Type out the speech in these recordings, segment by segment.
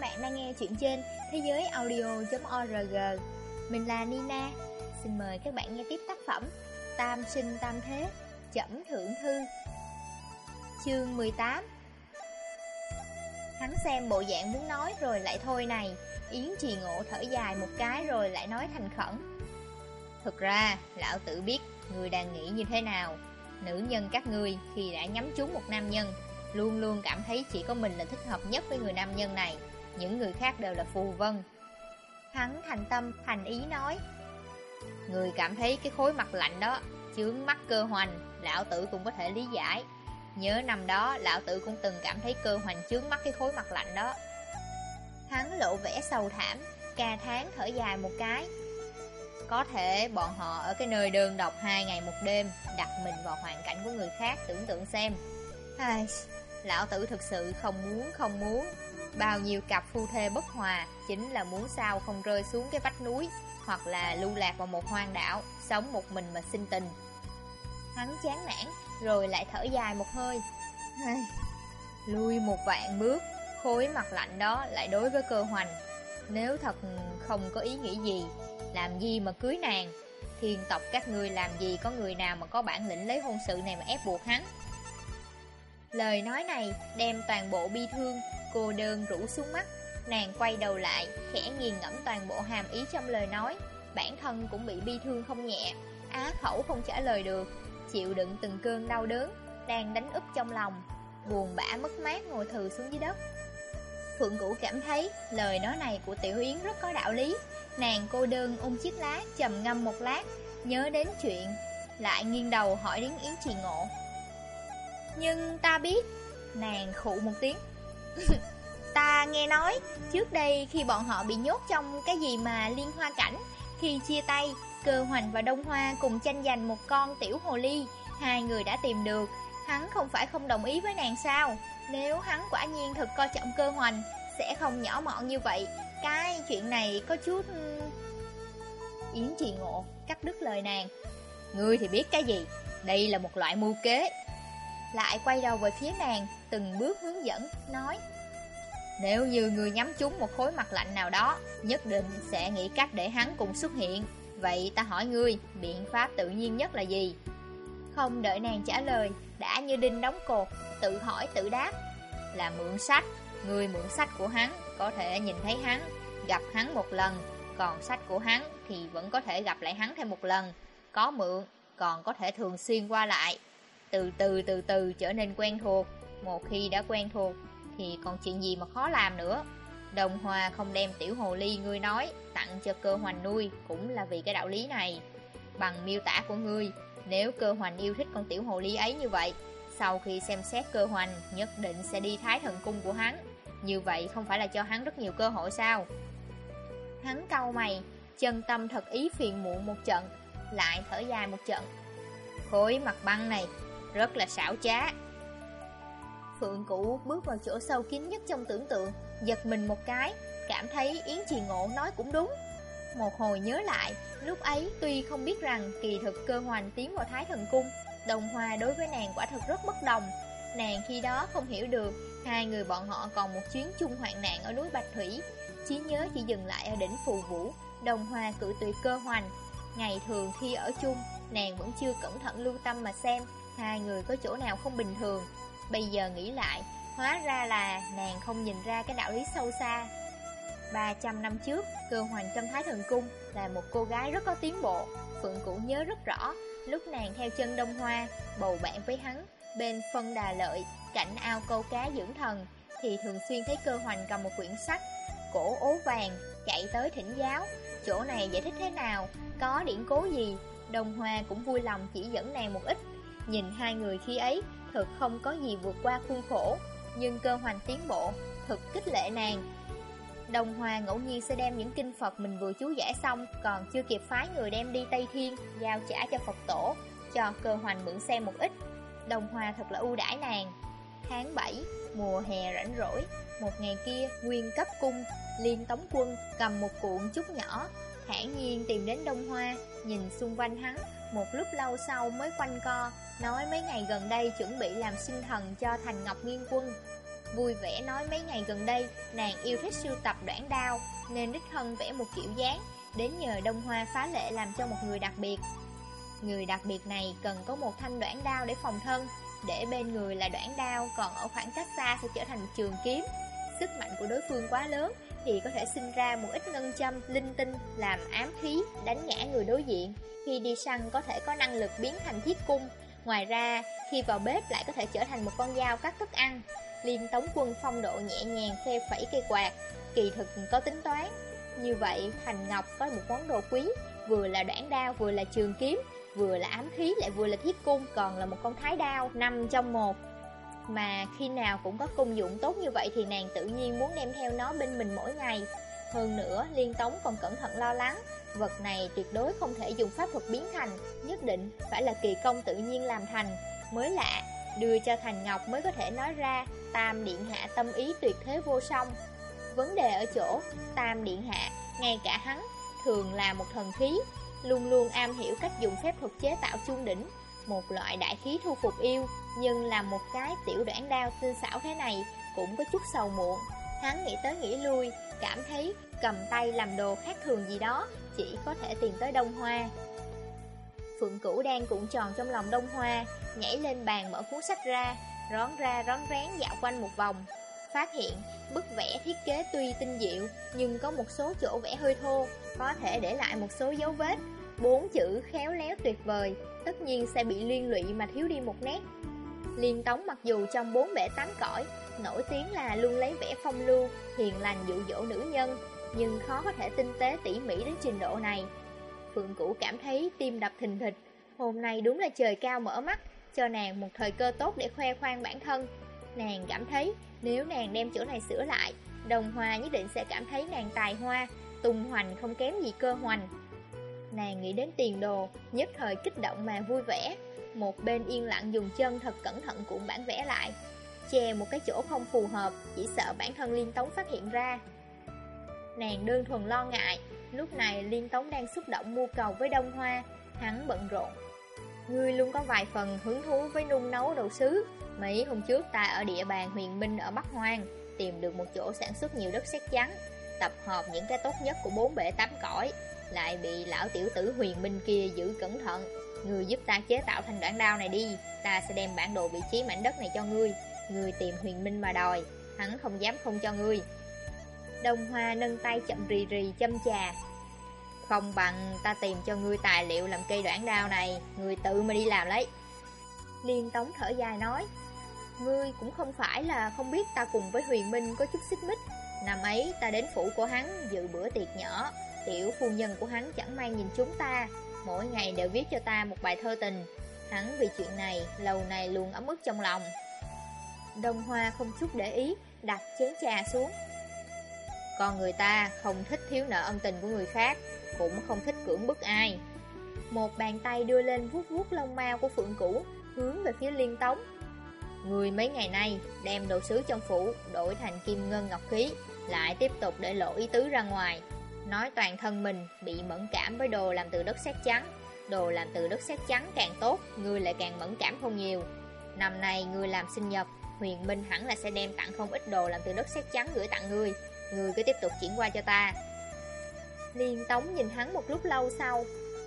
Các bạn đang nghe chuyện trên thế giới audio.org Mình là Nina. Xin mời các bạn nghe tiếp tác phẩm Tam sinh tam thế Chẩm thượng thư. Chương 18 Hắn xem bộ dạng muốn nói rồi lại thôi này. Yến trì ngộ thở dài một cái rồi lại nói thành khẩn. Thực ra, lão tự biết người đang nghĩ như thế nào. Nữ nhân các ngươi khi đã nhắm trúng một nam nhân Luôn luôn cảm thấy chỉ có mình là thích hợp nhất với người nam nhân này. Những người khác đều là phù vân. Hắn thành tâm, thành ý nói. Người cảm thấy cái khối mặt lạnh đó Chướng mắt cơ hoành Lão tử cũng có thể lý giải. Nhớ năm đó lão tử cũng từng cảm thấy cơ hoành chướng mắt cái khối mặt lạnh đó. Hắn lộ vẻ sầu thảm Ca tháng thở dài một cái. Có thể bọn họ ở cái nơi đơn độc hai ngày một đêm Đặt mình vào hoàn cảnh của người khác tưởng tượng xem. Ai, Lão tử thực sự không muốn không muốn. Bao nhiêu cặp phu thê bất hòa Chính là muốn sao không rơi xuống cái vách núi Hoặc là lưu lạc vào một hoang đảo Sống một mình mà sinh tình. Hắn chán nản Rồi lại thở dài một hơi. Ai, Lui một vạn bước Khối mặt lạnh đó lại đối với cơ hoành. Nếu thật không có ý nghĩ gì Làm gì mà cưới nàng? Thiên tộc các ngươi làm gì có người nào mà có bản lĩnh lấy hôn sự này mà ép buộc hắn? Lời nói này đem toàn bộ bi thương, cô đơn rũ xuống mắt. Nàng quay đầu lại, khẽ nghiền ngẫm toàn bộ hàm ý trong lời nói. Bản thân cũng bị bi thương không nhẹ, á khẩu không trả lời được, chịu đựng từng cơn đau đớn, đang đánh úp trong lòng. Buồn bã mất mát ngồi thừ xuống dưới đất. Phượng Cũ cảm thấy lời nói này của Tiểu Yến rất có đạo lý. Nàng cô đơn ôm chiếc lá, trầm ngâm một lát, nhớ đến chuyện, lại nghiêng đầu hỏi đến Yến Trì Ngộ. Nhưng ta biết Nàng khụ một tiếng Ta nghe nói Trước đây khi bọn họ bị nhốt trong Cái gì mà liên hoa cảnh Khi chia tay Cơ hoành và Đông Hoa cùng tranh giành một con tiểu hồ ly Hai người đã tìm được. Hắn không phải không đồng ý với nàng sao? Nếu hắn quả nhiên thật coi trọng cơ hoành Sẽ không nhỏ mọn như vậy. Cái chuyện này có chút ừ, Yến trì ngộ Cắt đứt lời nàng. Ngươi thì biết cái gì? Đây là một loại mưu kế. Lại quay đầu về phía nàng, từng bước hướng dẫn, nói Nếu như người nhắm trúng một khối mặt lạnh nào đó, nhất định sẽ nghĩ cách để hắn cùng xuất hiện. Vậy ta hỏi ngươi, biện pháp tự nhiên nhất là gì? Không đợi nàng trả lời, đã như đinh đóng cột, tự hỏi tự đáp. Là mượn sách, người mượn sách của hắn, có thể nhìn thấy hắn, gặp hắn một lần, còn sách của hắn thì vẫn có thể gặp lại hắn thêm một lần. Có mượn, còn có thể thường xuyên qua lại. Từ từ từ từ trở nên quen thuộc một khi đã quen thuộc, Thì còn chuyện gì mà khó làm nữa? Đồng Hòa không đem tiểu hồ ly ngươi nói, Tặng cho cơ hoành nuôi Cũng là vì cái đạo lý này. Bằng miêu tả của ngươi, Nếu cơ hoành yêu thích con tiểu hồ ly ấy như vậy, Sau khi xem xét cơ hoành, Nhất định sẽ đi thái thần cung của hắn. Như vậy không phải là cho hắn rất nhiều cơ hội sao? Hắn cau mày, Chân tâm thật ý phiền muộn một trận, Lại thở dài một trận. Khối mặt băng này rất là xảo trá. Phượng Cụ bước vào chỗ sâu kín nhất trong tưởng tượng, giật mình một cái, cảm thấy Yến Trì Ngộ nói cũng đúng. Một hồi nhớ lại, lúc ấy tuy không biết rằng kỳ thực cơ hoành tiến vào Thái Thần Cung, đồng hoa đối với nàng quả thực rất bất đồng. Nàng khi đó không hiểu được, hai người bọn họ còn một chuyến chung hoạn nạn ở núi Bạch Thủy. Chí nhớ chỉ dừng lại ở đỉnh Phù Vũ, đồng hoa cự tuyệt cơ hoành. Ngày thường khi ở chung, nàng vẫn chưa cẩn thận lưu tâm mà xem, Hai người có chỗ nào không bình thường Bây giờ nghĩ lại Hóa ra là nàng không nhìn ra cái đạo lý sâu xa. 300 năm trước Cơ hoàng trong Thái Thần Cung Là một cô gái rất có tiến bộ Phượng Cũ nhớ rất rõ Lúc nàng theo chân Đông Hoa Bầu bạn với hắn Bên phân đà lợi Cạnh ao câu cá dưỡng thần Thì thường xuyên thấy cơ hoành cầm một quyển sách Cổ ố vàng Chạy tới thỉnh giáo Chỗ này giải thích thế nào Có điển cố gì Đông Hoa cũng vui lòng chỉ dẫn nàng một ít. Nhìn hai người khi ấy, thực không có gì vượt qua khuôn khổ, nhưng cơ hoành tiến bộ, thực kích lệ nàng. Đồng Hòa ngẫu nhiên sẽ đem những kinh Phật mình vừa chú giải xong, còn chưa kịp phái người đem đi Tây Thiên, giao trả cho Phật tổ, cho cơ hoành mượn xem một ít. Đồng Hòa thật là ưu đãi nàng. Tháng 7, mùa hè rảnh rỗi, một ngày kia, nguyên cấp cung, liên tống quân, cầm một cuộn chút nhỏ, thản nhiên tìm đến Đông Hoa, nhìn xung quanh hắn, một lúc lâu sau mới quanh co, nói mấy ngày gần đây chuẩn bị làm sinh thần cho Thành Ngọc Nghiên Quân. Vui vẻ nói mấy ngày gần đây Nàng yêu thích sưu tập đoạn đao Nên đích thân vẽ một kiểu dáng Đến nhờ Đông Hoa phá lệ làm cho một người đặc biệt Người đặc biệt này cần có một thanh đoạn đao để phòng thân Để bên người là đoạn đao Còn ở khoảng cách xa sẽ trở thành trường kiếm Sức mạnh của đối phương quá lớn thì có thể sinh ra một ít ngân châm, Linh tinh làm ám khí, Đánh ngã người đối diện. Khi đi săn có thể có năng lực biến thành thiết cung. Ngoài ra, khi vào bếp lại có thể trở thành một con dao cắt thức ăn. Liên tống quân phong độ nhẹ nhàng phe phẩy cây quạt, Kỳ thực có tính toán. Như vậy, Thành Ngọc có một món đồ quý, Vừa là đoạn đao, vừa là trường kiếm, Vừa là ám khí, lại vừa là thiết cung, Còn là một con thái đao Năm trong một. Mà khi nào cũng có công dụng tốt như vậy Thì nàng tự nhiên muốn đem theo nó bên mình mỗi ngày. Hơn nữa, Liên Tống còn cẩn thận lo lắng, Vật này tuyệt đối không thể dùng pháp thuật biến thành, Nhất định phải là kỳ công tự nhiên làm thành. Mới lạ, Đưa cho Thành Ngọc mới có thể nói ra, Tam Điện Hạ tâm ý tuyệt thế vô song. Vấn đề ở chỗ, Tam Điện Hạ, Ngay cả hắn, Thường là một thần khí, Luôn luôn am hiểu cách dùng phép thuật chế tạo chuông đỉnh. Một loại đại khí thu phục yêu, Nhưng làm một cái tiểu đoạn đao xinh xảo thế này Cũng có chút sầu muộn. Hắn nghĩ tới nghĩ lui, Cảm thấy cầm tay làm đồ khác thường gì đó, Chỉ có thể tìm tới Đông Hoa. Phượng Cửu đang cuộn tròn trong lòng Đông Hoa, Nhảy lên bàn mở cuốn sách ra, Rón ra rón rén dạo quanh một vòng. Phát hiện bức vẽ thiết kế tuy tinh diệu, Nhưng có một số chỗ vẽ hơi thô, Có thể để lại một số dấu vết. Bốn chữ khéo léo tuyệt vời Tất nhiên sẽ bị liên lụy mà thiếu đi một nét. Liên Tống mặc dù trong bốn bể tám cõi, Nổi tiếng là luôn lấy vẻ phong lưu, Hiền lành dụ dỗ nữ nhân, Nhưng khó có thể tinh tế tỉ mỉ đến trình độ này. Phượng Cũ cảm thấy tim đập thình thịch, Hôm nay đúng là trời cao mở mắt, Cho nàng một thời cơ tốt để khoe khoang bản thân. Nàng cảm thấy nếu nàng đem chỗ này sửa lại, Đồng hòa nhất định sẽ cảm thấy nàng tài hoa, Tung hoành không kém gì cơ hoành. Nàng nghĩ đến tiền đồ, Nhất thời kích động mà vui vẻ. Một bên yên lặng dùng chân thật cẩn thận cuộn bản vẽ lại. Che một cái chỗ không phù hợp, Chỉ sợ bản thân liên tống phát hiện ra. Nàng đơn thuần lo ngại, Lúc này liên tống đang xúc động mua cầu với đông hoa. Hắn bận rộn. Ngươi luôn có vài phần hứng thú với nung nấu đồ sứ. Mấy hôm trước ta ở địa bàn huyền minh ở Bắc Hoang, Tìm được một chỗ sản xuất nhiều đất sét trắng. Tập hợp những cái tốt nhất của bốn bể tám cõi. Lại bị lão tiểu tử huyền minh kia giữ cẩn thận. Ngươi giúp ta chế tạo thành đoạn đao này đi, Ta sẽ đem bản đồ vị trí mảnh đất này cho ngươi. Ngươi tìm huyền minh mà đòi, Hắn không dám không cho ngươi. Đông Hoa nâng tay chậm rì rì châm trà Không bằng ta tìm cho ngươi tài liệu làm cây đoạn đao này Ngươi tự mà đi làm lấy. Liên Tống thở dài nói, Ngươi cũng không phải là không biết ta cùng với Huyền Minh có chút xích mích. Năm ấy ta đến phủ của hắn dự bữa tiệc nhỏ. Tiểu phu nhân của hắn chẳng may nhìn chúng ta. Mỗi ngày đều viết cho ta một bài thơ tình. Hắn vì chuyện này lâu nay luôn ấm ức trong lòng. Đông Hoa không chút để ý Đặt chén trà xuống. Còn người ta không thích thiếu nợ ân tình của người khác Cũng không thích cưỡng bức ai. Một bàn tay đưa lên vuốt vuốt lông mao của Phượng Cũ Hướng về phía liên tống. Người mấy ngày nay đem đồ sứ trong phủ đổi thành kim ngân ngọc khí, lại tiếp tục để lộ ý tứ ra ngoài. Nói toàn thân mình bị mẫn cảm với đồ làm từ đất sét trắng. Đồ làm từ đất sét trắng càng tốt, người lại càng mẫn cảm không nhiều. Năm nay người làm sinh nhật, Huyền Minh hẳn là sẽ đem tặng không ít đồ làm từ đất sét trắng gửi tặng người. Người cứ tiếp tục chuyển qua cho ta. Liên Tống nhìn hắn một lúc lâu sau,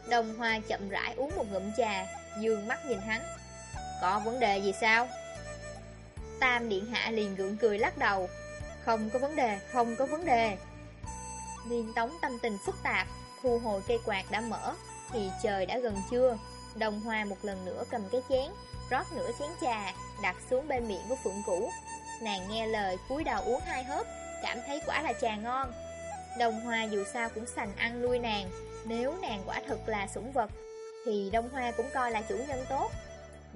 Đồng Hoa chậm rãi uống một ngụm trà, dương mắt nhìn hắn. Có vấn đề gì sao? Tam Điện Hạ liền gượng cười lắc đầu Không có vấn đề, không có vấn đề Liên tống tâm tình phức tạp Thu hồi cây quạt đã mở Thì trời đã gần trưa. Đồng Hoa một lần nữa cầm cái chén Rót nửa chén trà Đặt xuống bên miệng của Phượng Cũ Nàng nghe lời cúi đầu uống hai hớp Cảm thấy quả là trà ngon. Đồng Hoa dù sao cũng sành ăn nuôi nàng Nếu nàng quả thực là sủng vật Thì Đông Hoa cũng coi là chủ nhân tốt.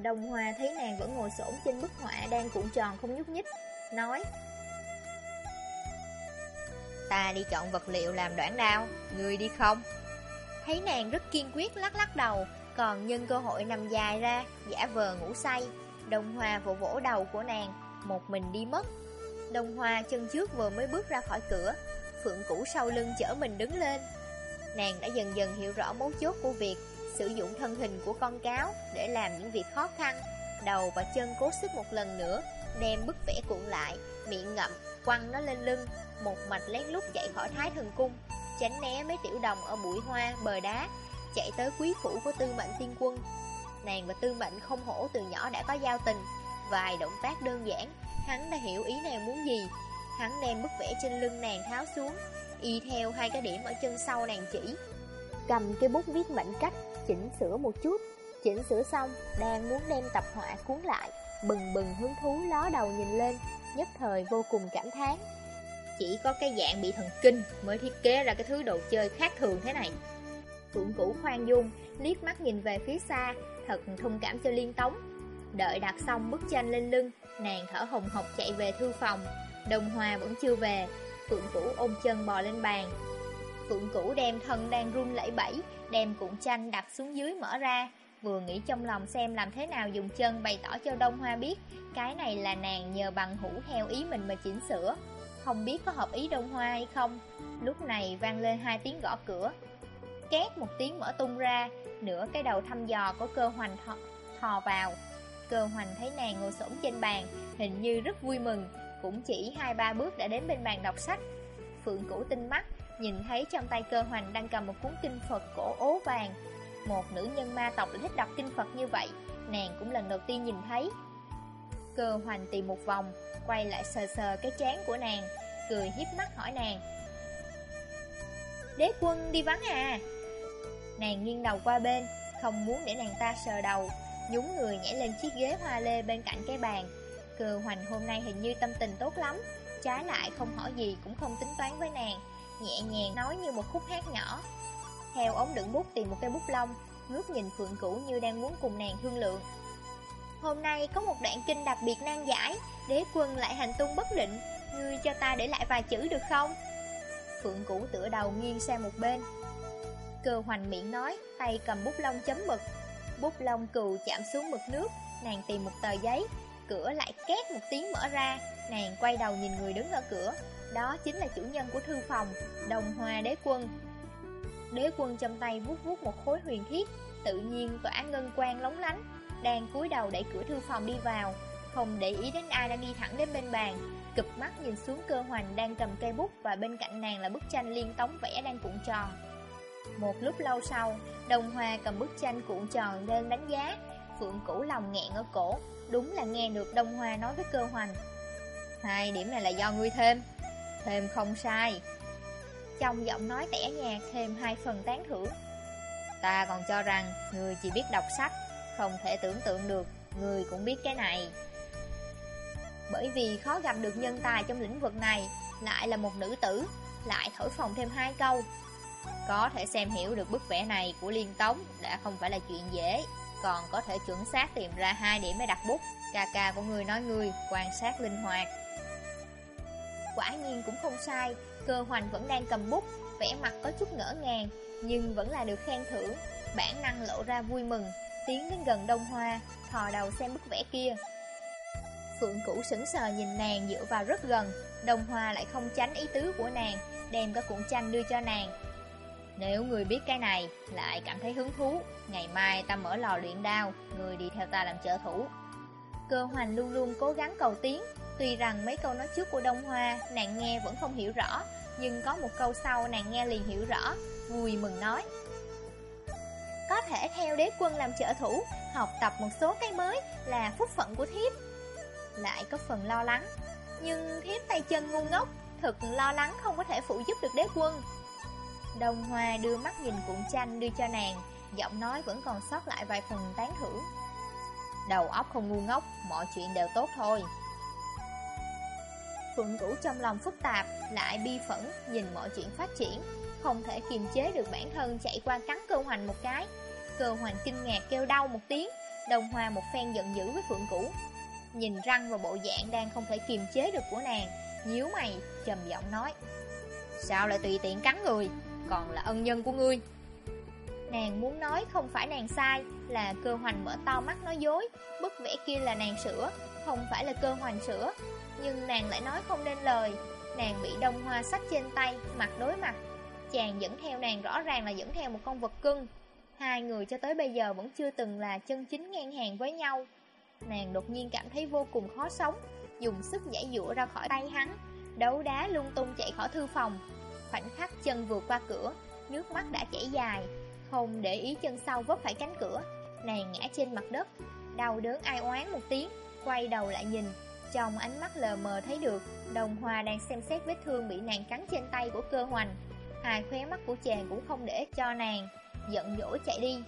Đồng hoa thấy nàng vẫn ngồi xổm trên bức họa đang cuộn tròn không nhúc nhích, nói Ta đi chọn vật liệu làm đoạn đao, người đi không? Thấy nàng rất kiên quyết lắc lắc đầu, còn nhân cơ hội nằm dài ra, giả vờ ngủ say. Đồng Hòa vỗ vỗ đầu của nàng, một mình đi mất. Đồng Hòa chân trước vừa mới bước ra khỏi cửa, Phượng Cũ sau lưng chở mình đứng lên. Nàng đã dần dần hiểu rõ mấu chốt của việc sử dụng thân hình của con cáo để làm những việc khó khăn, đầu và chân cố sức một lần nữa, đem bức vẽ cuộn lại, miệng ngậm, quăng nó lên lưng, một mạch lén lút chạy khỏi thái thần cung, tránh né mấy tiểu đồng ở bụi hoa, bờ đá, chạy tới quý phủ của tư mệnh tiên quân. Nàng và tư mệnh không hổ từ nhỏ đã có giao tình, vài động tác đơn giản, hắn đã hiểu ý nàng muốn gì. Hắn đem bức vẽ trên lưng nàng tháo xuống, y theo hai cái điểm ở chân sau nàng chỉ. Cầm cái bút viết mệnh cách, chỉnh sửa một chút, chỉnh sửa xong, đang muốn đem tập họa cuốn lại, bừng bừng hứng thú ló đầu nhìn lên, nhất thời vô cùng cảm thán. Chỉ có cái dạng bị thần kinh mới thiết kế ra cái thứ đồ chơi khác thường thế này. Phượng Cũ khoan dung, liếc mắt nhìn về phía xa, thật thông cảm cho liên tống. Đợi đặt xong bức tranh lên lưng, nàng thở hồng hộc chạy về thư phòng. Đồng Hòa vẫn chưa về, Phượng Cũ ôm chân bò lên bàn. Phượng Cũ đem thân đang run lẩy bẩy, đem cuộn tranh đặt xuống dưới mở ra, vừa nghĩ trong lòng xem làm thế nào dùng chân bày tỏ cho Đông Hoa biết, cái này là nàng nhờ bằng hữu theo ý mình mà chỉnh sửa. Không biết có hợp ý Đông Hoa hay không. Lúc này vang lên hai tiếng gõ cửa, Két một tiếng mở tung ra Nửa cái đầu thăm dò của cơ hoành thò, thò vào Cơ hoành thấy nàng ngồi xổm trên bàn Hình như rất vui mừng Cũng chỉ hai ba bước đã đến bên bàn đọc sách Phượng cũ tinh mắt Nhìn thấy trong tay cơ hoành đang cầm một cuốn kinh Phật cổ ố vàng một nữ nhân ma tộc thích đọc kinh Phật như vậy, Nàng cũng lần đầu tiên nhìn thấy. Cơ hoành tìm một vòng, Quay lại sờ sờ cái chán của nàng, Cười hiếp mắt hỏi nàng. Đế quân đi vắng à? Nàng nghiêng đầu qua bên, Không muốn để nàng ta sờ đầu Nhúng người nhảy lên chiếc ghế hoa lê bên cạnh cái bàn. Cờ hoành hôm nay hình như tâm tình tốt lắm, Trái lại không hỏi gì cũng không tính toán với nàng, Nhẹ nhàng nói như một khúc hát nhỏ. Theo ống đựng bút tìm một cây bút lông Ngước nhìn Phượng Cửu như đang muốn cùng nàng thương lượng Hôm nay có một đoạn kinh đặc biệt nan giải Đế quân lại hành tung bất định Ngươi cho ta để lại vài chữ được không? Phượng Cửu tựa đầu nghiêng sang một bên Cơ hoành miệng nói, tay cầm bút lông chấm mực. Bút lông cừu chạm xuống mực nước, nàng tìm một tờ giấy, cửa lại két một tiếng mở ra, nàng quay đầu nhìn người đứng ở cửa. Đó chính là chủ nhân của thư phòng, đồng hoa đế quân. Đế quân trong tay vuốt vuốt một khối huyền thiết, tự nhiên tỏa ngân quang lóng lánh, đang cúi đầu đẩy cửa thư phòng đi vào, không để ý đến ai đang đi thẳng đến bên bàn, cụp mắt nhìn xuống cơ hoành đang cầm cây bút và bên cạnh nàng là bức tranh liên tống vẽ đang cuộn tròn. Một lúc lâu sau, Đồng hòa cầm bức tranh cuộn tròn lên đánh giá. Phượng cũ lòng nghẹn ở cổ, đúng là nghe được đồng hòa nói với cơ hoành. Hai điểm này là do ngươi thêm, thêm không sai. Trong giọng nói tẻ nhạt thêm hai phần tán thưởng. Ta còn cho rằng người chỉ biết đọc sách, không thể tưởng tượng được người cũng biết cái này. Bởi vì khó gặp được nhân tài trong lĩnh vực này, lại là một nữ tử, lại thổi phồng thêm hai câu, có thể xem hiểu được bức vẽ này của Liên Tống đã không phải là chuyện dễ Còn có thể chuẩn xác tìm ra hai điểm để đặt bút Ca ca của người nói người, quan sát linh hoạt Quả nhiên cũng không sai Cơ hoành vẫn đang cầm bút Vẽ mặt có chút ngỡ ngàng Nhưng vẫn là được khen thưởng. Bản năng lộ ra vui mừng Tiến đến gần đông hoa Thò đầu xem bức vẽ kia. Phượng cũ sững sờ nhìn nàng dựa vào rất gần Đông hoa lại không tránh ý tứ của nàng Đem cái cuộn tranh đưa cho nàng. Nếu người biết cái này, lại cảm thấy hứng thú, ngày mai ta mở lò luyện đao, người đi theo ta làm trợ thủ. Cơ hoành luôn luôn cố gắng cầu tiến, tuy rằng mấy câu nói trước của Đông Hoa nàng nghe vẫn không hiểu rõ, nhưng có một câu sau nàng nghe liền hiểu rõ, vui mừng nói. Có thể theo đế quân làm trợ thủ, học tập một số cái mới là phúc phận của thiếp. Lại có phần lo lắng, nhưng thiếp tay chân ngu ngốc, thực lo lắng không có thể phụ giúp được đế quân. Đông Hoa đưa mắt nhìn cuộn tranh đưa cho nàng, giọng nói vẫn còn sót lại vài phần tán thưởng. Đầu óc không ngu ngốc, mọi chuyện đều tốt thôi. Phượng Cửu trong lòng phức tạp, lại bi phẫn, nhìn mọi chuyện phát triển, không thể kiềm chế được bản thân chạy qua cắn cơ hoành một cái. Cơ hoành kinh ngạc kêu đau một tiếng, đồng hòa một phen giận dữ với Phượng Cửu. Nhìn răng và bộ dạng đang không thể kiềm chế được của nàng, nhíu mày, trầm giọng nói. Sao lại tùy tiện cắn người? còn là ân nhân của ngươi Nàng muốn nói không phải nàng sai Là cơ hoành mở to mắt nói dối Bức vẽ kia là nàng sửa Không phải là cơ hoành sửa nhưng nàng lại nói không nên lời. Nàng bị đông hoa sách trên tay Mặt đối mặt. Chàng dẫn theo nàng rõ ràng là dẫn theo một con vật cưng. Hai người cho tới bây giờ vẫn chưa từng là chân chính ngang hàng với nhau. Nàng đột nhiên cảm thấy vô cùng khó sống dùng sức giải dụa ra khỏi tay hắn, đấu đá lung tung chạy khỏi thư phòng. Khoảnh khắc chân vượt qua cửa, nước mắt đã chảy dài, không để ý chân sau vấp phải cánh cửa, nàng ngã trên mặt đất, đau đớn ai oán một tiếng, quay đầu lại nhìn, trong ánh mắt lờ mờ thấy được Đồng hòa đang xem xét vết thương bị nàng cắn trên tay của cơ hoành. Hai khóe mắt của chàng cũng không để cho nàng Giận dỗi chạy đi.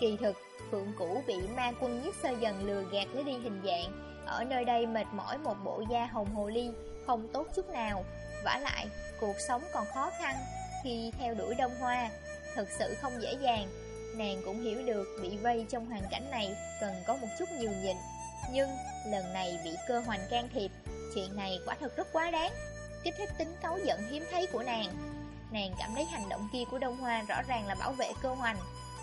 Kỳ thực, Phượng Cũ bị ma quân nhất sơ dần lừa gạt lấy đi hình dạng. Ở nơi đây mệt mỏi một bộ da hồng hồ ly Không tốt chút nào. Vả lại, cuộc sống còn khó khăn Khi theo đuổi Đông Hoa. Thật sự không dễ dàng. Nàng cũng hiểu được bị vây trong hoàn cảnh này Cần có một chút nhiều nhịn nhưng lần này bị cơ hoành can thiệp, Chuyện này quả thật rất quá đáng. Kích thích tính cấu giận hiếm thấy của nàng. Nàng cảm thấy hành động kia của Đông Hoa rõ ràng là bảo vệ cơ hoành.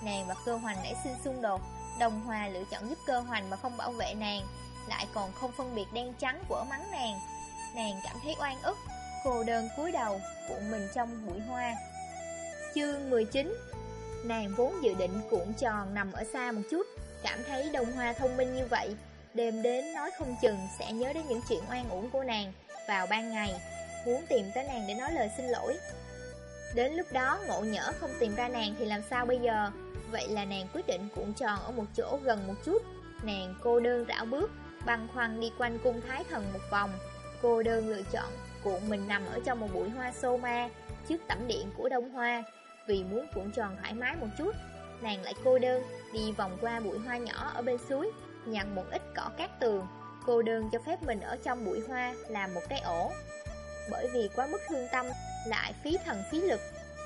Nàng và cơ hoành nảy sinh xung đột. Đông Hoa lựa chọn giúp cơ hoành mà không bảo vệ nàng. Lại còn không phân biệt đen trắng của mắng nàng. Nàng cảm thấy oan ức. Cô đơn cúi đầu, cuộn mình trong bụi hoa. Chương 19 Nàng vốn dự định cuộn tròn nằm ở xa một chút. Cảm thấy Đông Hoa thông minh như vậy. Đêm đến nói không chừng sẽ nhớ đến những chuyện oan uổng của nàng vào ban ngày, muốn tìm tới nàng để nói lời xin lỗi. Đến lúc đó ngộ nhỡ không tìm ra nàng thì làm sao bây giờ? Vậy là nàng quyết định cuộn tròn ở một chỗ gần một chút. Nàng cô đơn rảo bước, băng khoăn đi quanh cung thái thần một vòng. Cô đơn lựa chọn cuộn mình nằm ở trong một bụi hoa sô ma trước tẩm điện của đông hoa. Vì muốn cuộn tròn thoải mái một chút, nàng lại cô đơn đi vòng qua bụi hoa nhỏ ở bên suối nhặt một ít cỏ cát tường, cô đơn cho phép mình ở trong bụi hoa làm một cái ổ. Bởi vì quá mức thương tâm, lại phí thần phí lực,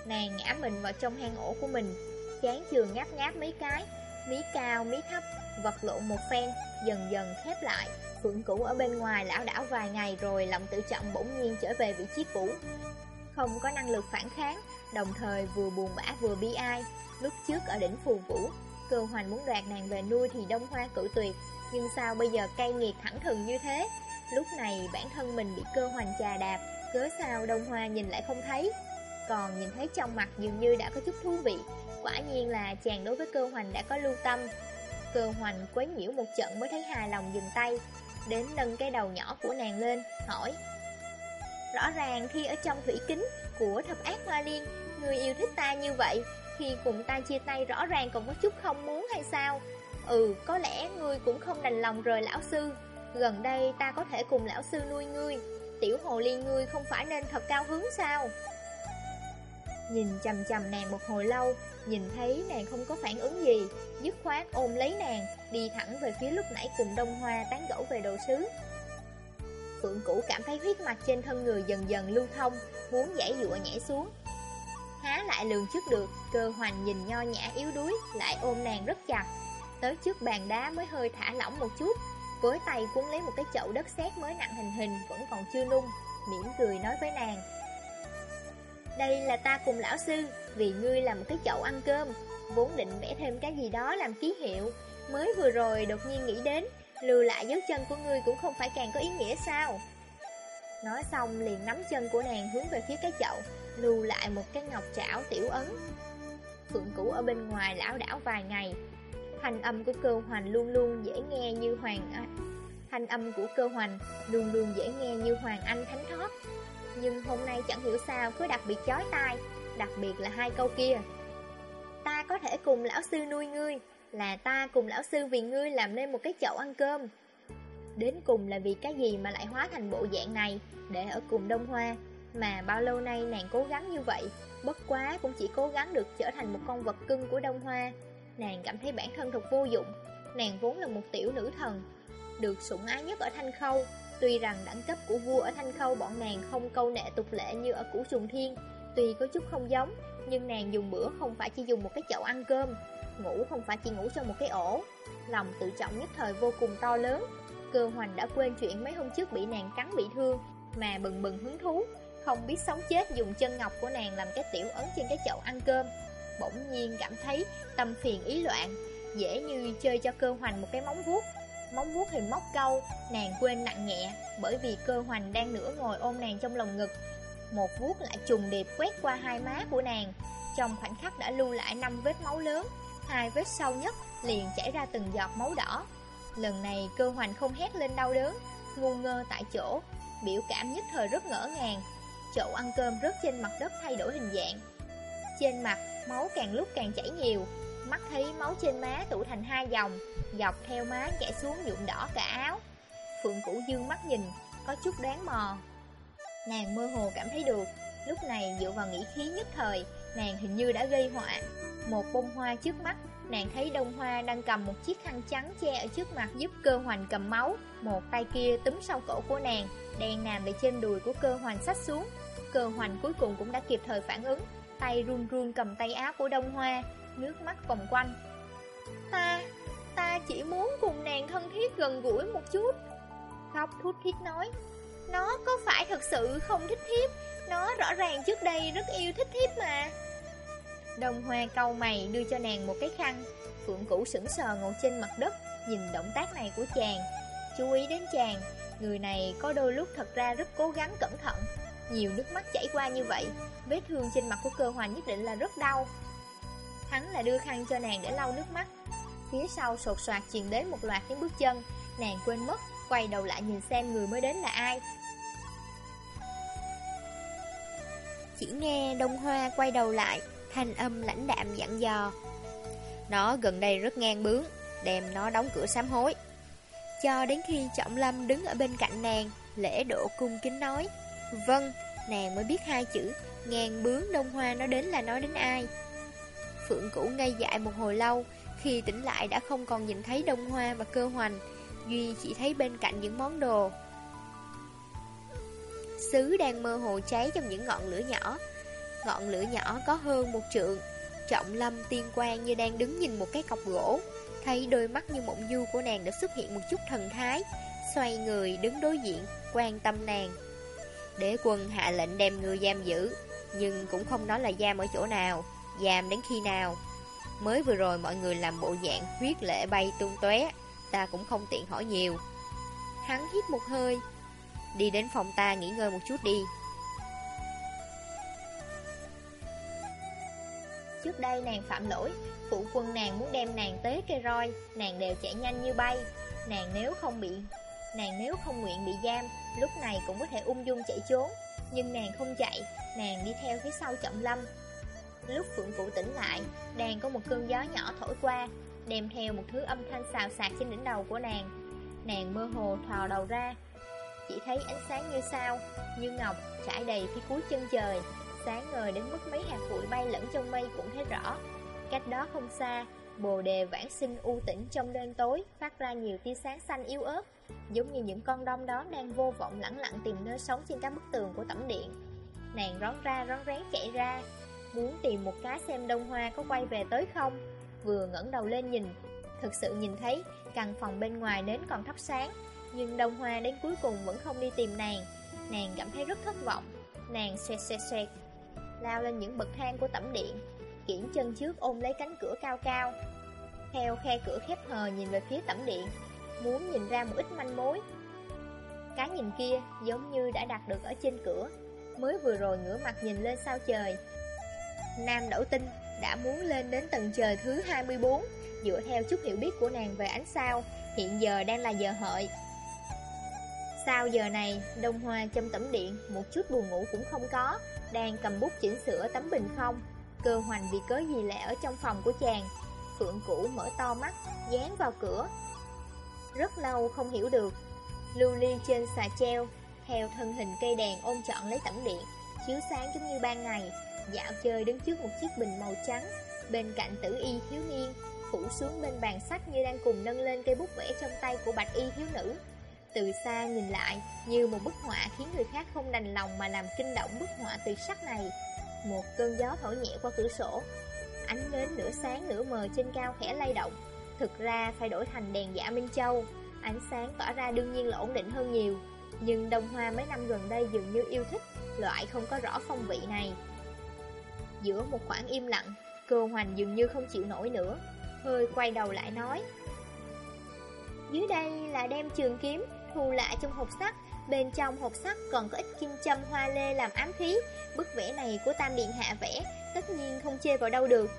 nàng ngã mình vào trong hang ổ của mình, chán trường ngáp ngáp mấy cái, mí cao mí thấp, vật lộn một phen, dần dần khép lại. Phượng cũ ở bên ngoài lão đảo vài ngày rồi lòng tự trọng bỗng nhiên trở về vị trí cũ. Không có năng lực phản kháng, đồng thời vừa buồn bã vừa bi ai, lúc trước ở đỉnh phù vũ, Cơ hoành muốn đoạt nàng về nuôi thì đông hoa cử tuyệt. Nhưng sao bây giờ cay nghiệt thẳng thừng như thế? Lúc này bản thân mình bị cơ hoành trà đạp, Cớ sao đông hoa nhìn lại không thấy? Còn nhìn thấy trong mặt dường như đã có chút thú vị. Quả nhiên là chàng đối với cơ hoành đã có lưu tâm. Cơ hoành quấy nhiễu một trận mới thấy hài lòng dừng tay. Đến nâng cái đầu nhỏ của nàng lên, Hỏi. Rõ ràng khi ở trong thủy kính của thập ác hoa liên, Người yêu thích ta như vậy khi cùng ta chia tay rõ ràng còn có chút không muốn hay sao? Ừ, có lẽ ngươi cũng không đành lòng rời lão sư. Gần đây ta có thể cùng lão sư nuôi ngươi. Tiểu hồ ly ngươi không phải nên thật cao hứng sao? Nhìn chầm chầm nàng một hồi lâu Nhìn thấy nàng không có phản ứng gì Dứt khoát ôm lấy nàng Đi thẳng về phía lúc nãy cùng đông hoa tán gẫu về đồ sứ. Phượng cũ cảm thấy huyết mạch trên thân người dần dần lưu thông Muốn giải dụa nhảy xuống lại lường trước được, Cơ hoành nhìn nho nhã yếu đuối, Lại ôm nàng rất chặt. Tới trước bàn đá mới hơi thả lỏng một chút, Với tay cuốn lấy một cái chậu đất sét mới nặng hình hình, Vẫn còn chưa nung, mỉm cười nói với nàng. Đây là ta cùng lão sư, Vì ngươi là một cái chậu ăn cơm, Vốn định vẽ thêm cái gì đó làm ký hiệu. Mới vừa rồi đột nhiên nghĩ đến, Lưu lại dấu chân của ngươi cũng không phải càng có ý nghĩa sao? Nói xong liền nắm chân của nàng hướng về phía cái chậu. Lưu lại một cái ngọc trảo tiểu ấn. Phượng cũ ở bên ngoài lão đảo vài ngày, Thanh âm của cơ hoành luôn luôn dễ nghe như hoàng Thanh âm của cơ hoành luôn luôn dễ nghe như hoàng anh thánh thoát Nhưng hôm nay chẳng hiểu sao cứ đặc biệt chói tai, Đặc biệt là hai câu kia. Ta có thể cùng lão sư nuôi ngươi, Là ta cùng lão sư vì ngươi làm nên một cái chậu ăn cơm. Đến cùng là vì cái gì mà lại hóa thành bộ dạng này, Để ở cùng Đông Hoa? Mà bao lâu nay nàng cố gắng như vậy, Bất quá cũng chỉ cố gắng được trở thành một con vật cưng của Đông Hoa. Nàng cảm thấy bản thân thật vô dụng. Nàng vốn là một tiểu nữ thần, Được sủng ái nhất ở Thanh Khâu. Tuy rằng đẳng cấp của vua ở Thanh Khâu bọn nàng không câu nệ tục lệ như ở Củ Trùng Thiên, Tuy có chút không giống, Nhưng nàng dùng bữa không phải chỉ dùng một cái chậu ăn cơm, Ngủ không phải chỉ ngủ trong một cái ổ. Lòng tự trọng nhất thời vô cùng to lớn. Cơ hoành đã quên chuyện mấy hôm trước bị nàng cắn bị thương, Mà bừng bừng hứng thú. Không biết sống chết dùng chân ngọc của nàng làm cái tiểu ấn trên cái chậu ăn cơm. Bỗng nhiên cảm thấy tâm phiền ý loạn Dễ như chơi cho cơ hoành một cái móng vuốt. Móng vuốt hình móc câu Nàng quên nặng nhẹ Bởi vì cơ hoành đang nửa ngồi ôm nàng trong lòng ngực. Một vuốt lại trùng điệp quét qua hai má của nàng. Trong khoảnh khắc đã lưu lại năm vết máu lớn Hai vết sâu nhất liền chảy ra từng giọt máu đỏ. Lần này cơ hoành không hét lên đau đớn ngu ngơ tại chỗ, biểu cảm nhất thời rất ngỡ ngàng. Chậu ăn cơm rớt trên mặt đất thay đổi hình dạng. Trên mặt, máu càng lúc càng chảy nhiều, mắt thấy máu trên má tụ thành hai dòng, dọc theo má chảy xuống nhuộm đỏ cả áo. Phượng Cửu dương mắt nhìn, có chút đoán mò. Nàng mơ hồ cảm thấy được, lúc này dựa vào nghĩ khí nhất thời, nàng hình như đã gây họa. Một bông hoa trước mắt, nàng thấy đông hoa đang cầm một chiếc khăn trắng che ở trước mặt giúp cơ hoành cầm máu. Một tay kia túm sau cổ của nàng, đang nằm về trên đùi của cơ hoành sách xuống. Cơ hoành cuối cùng cũng đã kịp thời phản ứng, tay run run cầm tay áo của đông hoa, nước mắt vòng quanh. Ta, ta chỉ muốn cùng nàng thân thiết gần gũi một chút. Khóc thút thít nói, nó có phải thật sự không thích thiếp, nó rõ ràng trước đây rất yêu thích thiếp mà. Đông hoa câu mày đưa cho nàng một cái khăn, Phượng Cửu sững sờ ngồi trên mặt đất, nhìn động tác này của chàng. Chú ý đến chàng, người này có đôi lúc thật ra rất cố gắng cẩn thận. Nhiều nước mắt chảy qua như vậy, vết thương trên mặt của cơ hoành nhất định là rất đau. Hắn là đưa khăn cho nàng để lau nước mắt. Phía sau sột soạt truyền đến một loạt tiếng bước chân. Nàng quên mất Quay đầu lại nhìn xem người mới đến là ai. Chỉ nghe Đông Hoa quay đầu lại Thanh âm lãnh đạm dặn dò. Nó gần đây rất ngang bướng Đem nó đóng cửa sám hối. Cho đến khi Trọng Lâm đứng ở bên cạnh nàng Lễ độ cung kính nói. Vâng, nàng mới biết hai chữ ngàn bướm Đông Hoa nó đến là nói đến ai Phượng Cũ ngây dại một hồi lâu, khi tỉnh lại đã không còn nhìn thấy đông hoa và cơ hoành, Duy chỉ thấy bên cạnh những món đồ. Sứ đang mơ hồ cháy trong những ngọn lửa nhỏ, ngọn lửa nhỏ có hơn một trượng. Trọng lâm tiên quan như đang đứng nhìn một cái cọc gỗ, thấy đôi mắt như mộng du của nàng đã xuất hiện một chút thần thái, xoay người đứng đối diện, quan tâm nàng. Đế quân hạ lệnh đem người giam giữ, nhưng cũng không nói là giam ở chỗ nào. Giam đến khi nào. Mới vừa rồi mọi người làm bộ dạng huyết lệ bay tung tóe Ta cũng không tiện hỏi nhiều. Hắn hít một hơi. Đi đến phòng ta nghỉ ngơi một chút đi. Trước đây nàng phạm lỗi Phụ quân nàng muốn đem nàng tế cây roi Nàng đều chạy nhanh như bay. Nàng nếu không bị Nàng nếu không nguyện bị giam Lúc này cũng có thể ung dung chạy trốn Nhưng nàng không chạy Nàng đi theo phía sau chậm lâm Lúc Phượng Cụ tỉnh lại, đang có một cơn gió nhỏ thổi qua, đem theo một thứ âm thanh xào xạc trên đỉnh đầu của nàng. Nàng mơ hồ thò đầu ra, chỉ thấy ánh sáng như sao, như ngọc trải đầy phía cuối chân trời, sáng ngời đến mức mấy hạt bụi bay lẫn trong mây cũng thấy rõ. Cách đó không xa, bồ đề vãng sinh u tĩnh trong đêm tối, phát ra nhiều tia sáng xanh yếu ớt, giống như những con đông đó đang vô vọng lẳng lặng tìm nơi sống trên các bức tường của tẩm điện. Nàng rón ra rón rén chạy ra, Muốn tìm một cái xem đông hoa có quay về tới không. Vừa ngẩng đầu lên nhìn Thực sự nhìn thấy căn phòng bên ngoài nến còn thắp sáng Nhưng đông hoa đến cuối cùng vẫn không đi tìm nàng. Nàng cảm thấy rất thất vọng. Nàng xoẹt xoẹt xoẹt Lao lên những bậc thang của tẩm điện. Kiển chân trước ôm lấy cánh cửa cao cao. Theo khe cửa khép hờ nhìn về phía tẩm điện Muốn nhìn ra một ít manh mối. Cái nhìn kia giống như đã đặt được ở trên cửa Mới vừa rồi ngửa mặt nhìn lên sao trời. Nam Đẩu Tinh đã muốn lên đến tầng trời thứ 24 Dựa theo chút hiểu biết của nàng về ánh sao Hiện giờ đang là giờ hợi. Sau giờ này, Đông Hoa trong tấm điện Một chút buồn ngủ cũng không có Đang cầm bút chỉnh sửa tấm bình phong. Cơ hoành vì cớ gì lại ở trong phòng của chàng. Phượng Cũ mở to mắt, Dán vào cửa. Rất lâu không hiểu được. Lưu ly trên xà treo, Theo thân hình cây đèn ôm trọn lấy tẩm điện, Chiếu sáng giống như ban ngày. Dạo chơi đứng trước một chiếc bình màu trắng, Bên cạnh tử y thiếu niên, Phủ xuống bên bàn sách như đang cùng nâng lên cây bút vẽ trong tay của bạch y thiếu nữ. Từ xa nhìn lại, Như một bức họa khiến người khác không đành lòng Mà làm kinh động bức họa tuyệt sắc này. Một cơn gió thổi nhẹ qua cửa sổ. Ánh nến nửa sáng nửa mờ trên cao khẽ lay động. Thực ra phải đổi thành đèn dạ Minh Châu. Ánh sáng tỏa ra đương nhiên là ổn định hơn nhiều. Nhưng Đông Hoa mấy năm gần đây dường như yêu thích Loại không có rõ phong vị này. Giữa một khoảng im lặng, Cơ hoành dường như không chịu nổi nữa. Hơi quay đầu lại nói, Dưới đây là đem trường kiếm Thu lại trong hộp sắt. Bên trong hộp sắt còn có ít kim châm hoa lê làm ám khí. Bức vẽ này của Tam Điện Hạ vẽ, Tất nhiên không chê vào đâu được.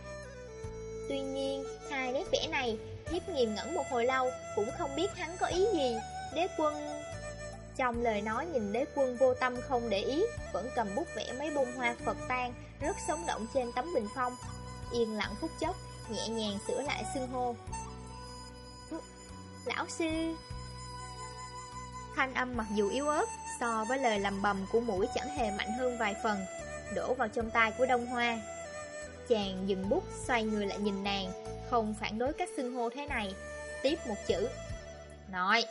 Tuy nhiên, Hai nét vẽ này hiếp nghiền ngẩn một hồi lâu, Cũng không biết hắn có ý gì. Đế quân, Trong lời nói nhìn đế quân vô tâm không để ý, Vẫn cầm bút vẽ mấy bông hoa Phật tan Rất sống động trên tấm bình phong. Yên lặng phút chốc, Nhẹ nhàng sửa lại xưng hô. Lão sư Thanh âm mặc dù yếu ớt, So với lời lầm bầm của mũi chẳng hề mạnh hơn vài phần, Đổ vào trong tay của Đông Hoa. Chàng dừng bút, xoay người lại nhìn nàng, Không phản đối cách xưng hô thế này. Tiếp một chữ Nói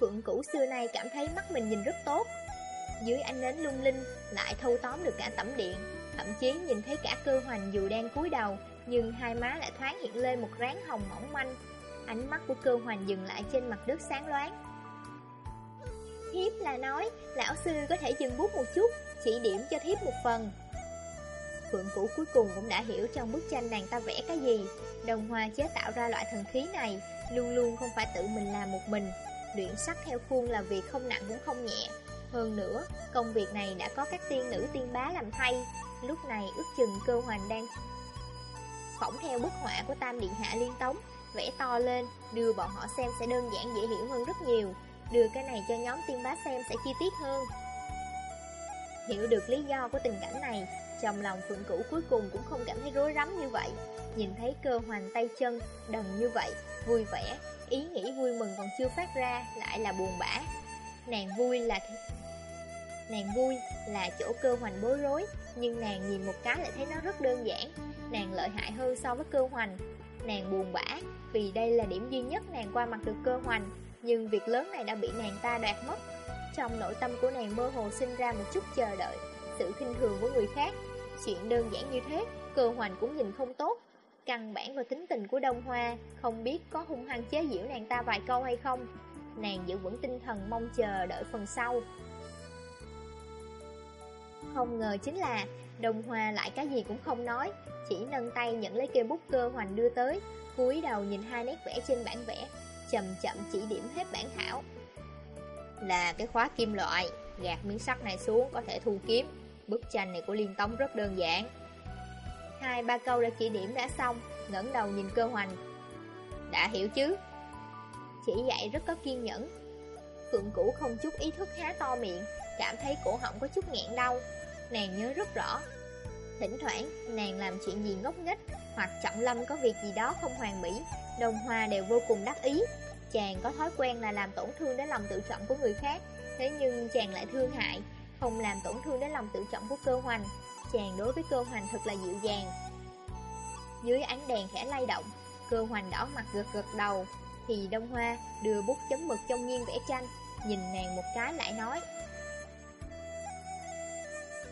Phượng cũ xưa nay cảm thấy mắt mình nhìn rất tốt. Dưới ánh nến lung linh, Lại thâu tóm được cả tẩm điện. Thậm chí nhìn thấy cả cơ hoành dù đang cúi đầu, Nhưng hai má lại thoáng hiện lên một ráng hồng mỏng manh. Ánh mắt của cơ hoành dừng lại trên mặt đất sáng loáng. Thiếp là nói Lão sư có thể dừng bút một chút Chỉ điểm cho thiếp một phần. Phượng Cũ cuối cùng cũng đã hiểu trong bức tranh nàng ta vẽ cái gì. Đồng hoa chế tạo ra loại thần khí này Luôn luôn không phải tự mình làm một mình. Luyện sắc theo khuôn là việc không nặng cũng không nhẹ. Hơn nữa, công việc này đã có các tiên nữ tiên bá làm thay. Lúc này ước chừng cơ hoành đang phỏng theo bức họa của Tam Điện Hạ Liên Tống. Vẽ to lên, đưa bọn họ xem sẽ đơn giản dễ hiểu hơn rất nhiều. Đưa cái này cho nhóm tiên bá xem sẽ chi tiết hơn. Hiểu được lý do của tình cảnh này Trong lòng Phượng Cửu cuối cùng cũng không cảm thấy rối rắm như vậy. Nhìn thấy cơ hoành tay chân đần như vậy Vui vẻ Ý nghĩ vui mừng còn chưa phát ra Lại là buồn bã. Nàng vui là Nàng vui là chỗ cơ hoành bối rối Nhưng nàng nhìn một cái lại thấy nó rất đơn giản. Nàng lợi hại hơn so với cơ hoành Nàng buồn bã, Vì đây là điểm duy nhất nàng qua mặt được cơ hoành. Nhưng việc lớn này đã bị nàng ta đoạt mất. Trong nội tâm của nàng mơ hồ sinh ra một chút chờ đợi, Sự khinh thường của người khác. Chuyện đơn giản như thế, Cơ hoành cũng nhìn không tốt. Căn bản và tính tình của Đông Hoa Không biết có hung hăng chế giễu nàng ta vài câu hay không. Nàng giữ vững tinh thần mong chờ đợi phần sau. Không ngờ chính là Đông Hoa lại cái gì cũng không nói. Chỉ nâng tay nhận lấy cây bút cơ hoành đưa tới, cúi đầu nhìn hai nét vẽ trên bản vẽ, Chậm chậm chỉ điểm hết bản thảo. Là cái khóa kim loại, Gạt miếng sắt này xuống có thể thu kiếm. Bức tranh này của Liên Tống rất đơn giản. Hai, ba câu đã chỉ điểm đã xong, ngẩng đầu nhìn cơ hoành. Đã hiểu chứ? Chỉ dạy rất có kiên nhẫn. Phượng cũ không chút ý thức há to miệng, Cảm thấy cổ họng có chút nghẹn đau. Nàng nhớ rất rõ Thỉnh thoảng, nàng làm chuyện gì ngốc nghếch Hoặc trọng lâm có việc gì đó không hoàn mỹ, Đồng hoa đều vô cùng đắc ý. Chàng có thói quen là làm tổn thương đến lòng tự trọng của người khác, Thế nhưng chàng lại thương hại, Không làm tổn thương đến lòng tự trọng của cơ hoành. Chàng đối với cơ hoành thật là dịu dàng. Dưới ánh đèn khẽ lay động, Cơ hoành đỏ mặt gật gật đầu, Thì Đông Hoa đưa bút chấm mực trong nghiêng vẽ tranh, Nhìn nàng một cái lại nói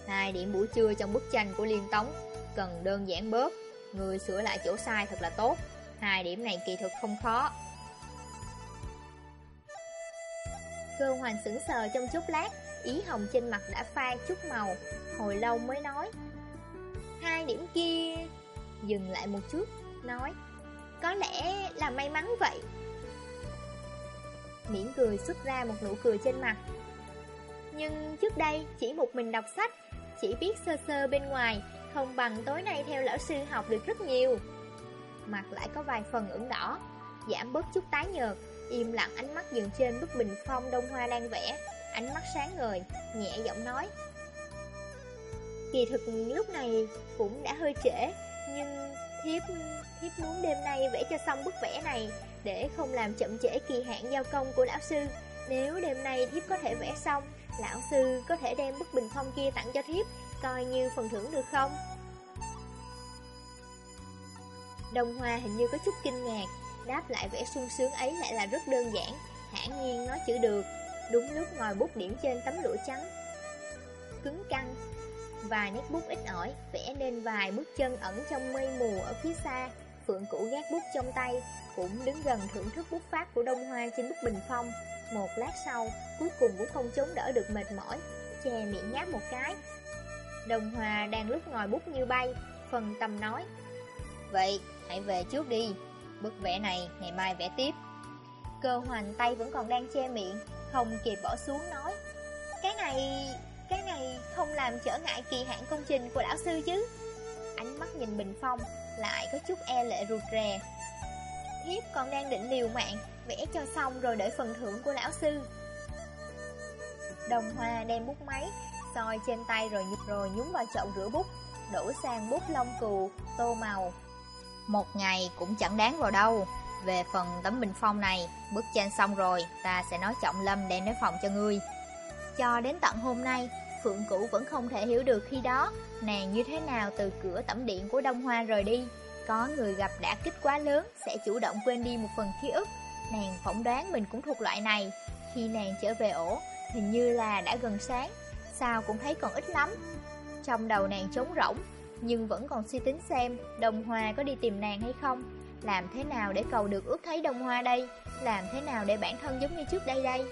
Hai điểm buổi trưa trong bức tranh của Liên Tống. Cần đơn giản bớt, Người sửa lại chỗ sai thật là tốt. Hai điểm này kỳ thực không khó. Cơ hoành sững sờ trong chút lát, Ý hồng trên mặt đã phai chút màu, Hồi lâu mới nói. Hai điểm kia, Dừng lại một chút, Nói, Có lẽ là may mắn vậy. Miễn cười xuất ra một nụ cười trên mặt. Nhưng trước đây chỉ một mình đọc sách chỉ biết sơ sơ bên ngoài, Không bằng tối nay theo lão sư học được rất nhiều. Mặt lại có vài phần ửng đỏ, Giảm bớt chút tái nhợt, Im lặng ánh mắt dừng trên bức bình phong đông hoa đang vẽ, Ánh mắt sáng ngời, Nhẹ giọng nói. Kỳ thực lúc này cũng đã hơi trễ, Nhưng thiếp thiếp muốn đêm nay vẽ cho xong bức vẽ này Để không làm chậm trễ kỳ hạn giao công của lão sư. Nếu đêm nay thiếp có thể vẽ xong, Lão sư có thể đem bức bình phong kia tặng cho thiếp, Coi như phần thưởng được không? Đồng Hoa hình như có chút kinh ngạc, Đáp lại vẻ sung sướng ấy lại là rất đơn giản Hãng nhiên nói chữ được, Đúng lúc ngồi bút điểm trên tấm lụa trắng. Cứng căng, Vài nét bút ít ỏi, Vẽ nên vài bước chân ẩn trong mây mù ở phía xa. Phượng cũ gác bút trong tay, Cũng đứng gần thưởng thức bút pháp của Đông Hoa trên bức bình phong. Một lát sau, Cuối cùng cũng không chống đỡ được mệt mỏi, Che miệng ngáp một cái. Đồng hòa đang lúc ngồi bút như bay, Phần tâm nói, Vậy, hãy về trước đi. Bức vẽ này ngày mai vẽ tiếp. Cơ hoành tay vẫn còn đang che miệng, Không kịp bỏ xuống nói, Cái này Cái này không làm trở ngại kỳ hạn công trình của lão sư chứ. Ánh mắt nhìn bình phong Lại có chút e lệ ruột rè thiếp còn đang định liều mạng Vẽ cho xong rồi đợi phần thưởng của lão sư. Đồng Hoa đem bút máy soi trên tay rồi rồi nhúng vào chậu rửa bút Đổ sang bút lông cừu, tô màu. Một ngày cũng chẳng đáng vào đâu. Về phần tấm bình phong này Bức tranh xong rồi Ta sẽ nói trọng lâm đem đến phòng cho ngươi. Cho đến tận hôm nay Phượng Cửu vẫn không thể hiểu được khi đó Nàng như thế nào từ cửa tẩm điện của Đông Hoa rời đi. Có người gặp đã kích quá lớn Sẽ chủ động quên đi một phần ký ức. Nàng phỏng đoán mình cũng thuộc loại này. Khi nàng trở về ổ, Hình như là đã gần sáng, Sao cũng thấy còn ít lắm. Trong đầu nàng trống rỗng, Nhưng vẫn còn suy tính xem đồng Hoa có đi tìm nàng hay không. Làm thế nào để cầu được ước thấy đồng Hoa đây? Làm thế nào để bản thân giống như trước đây đây?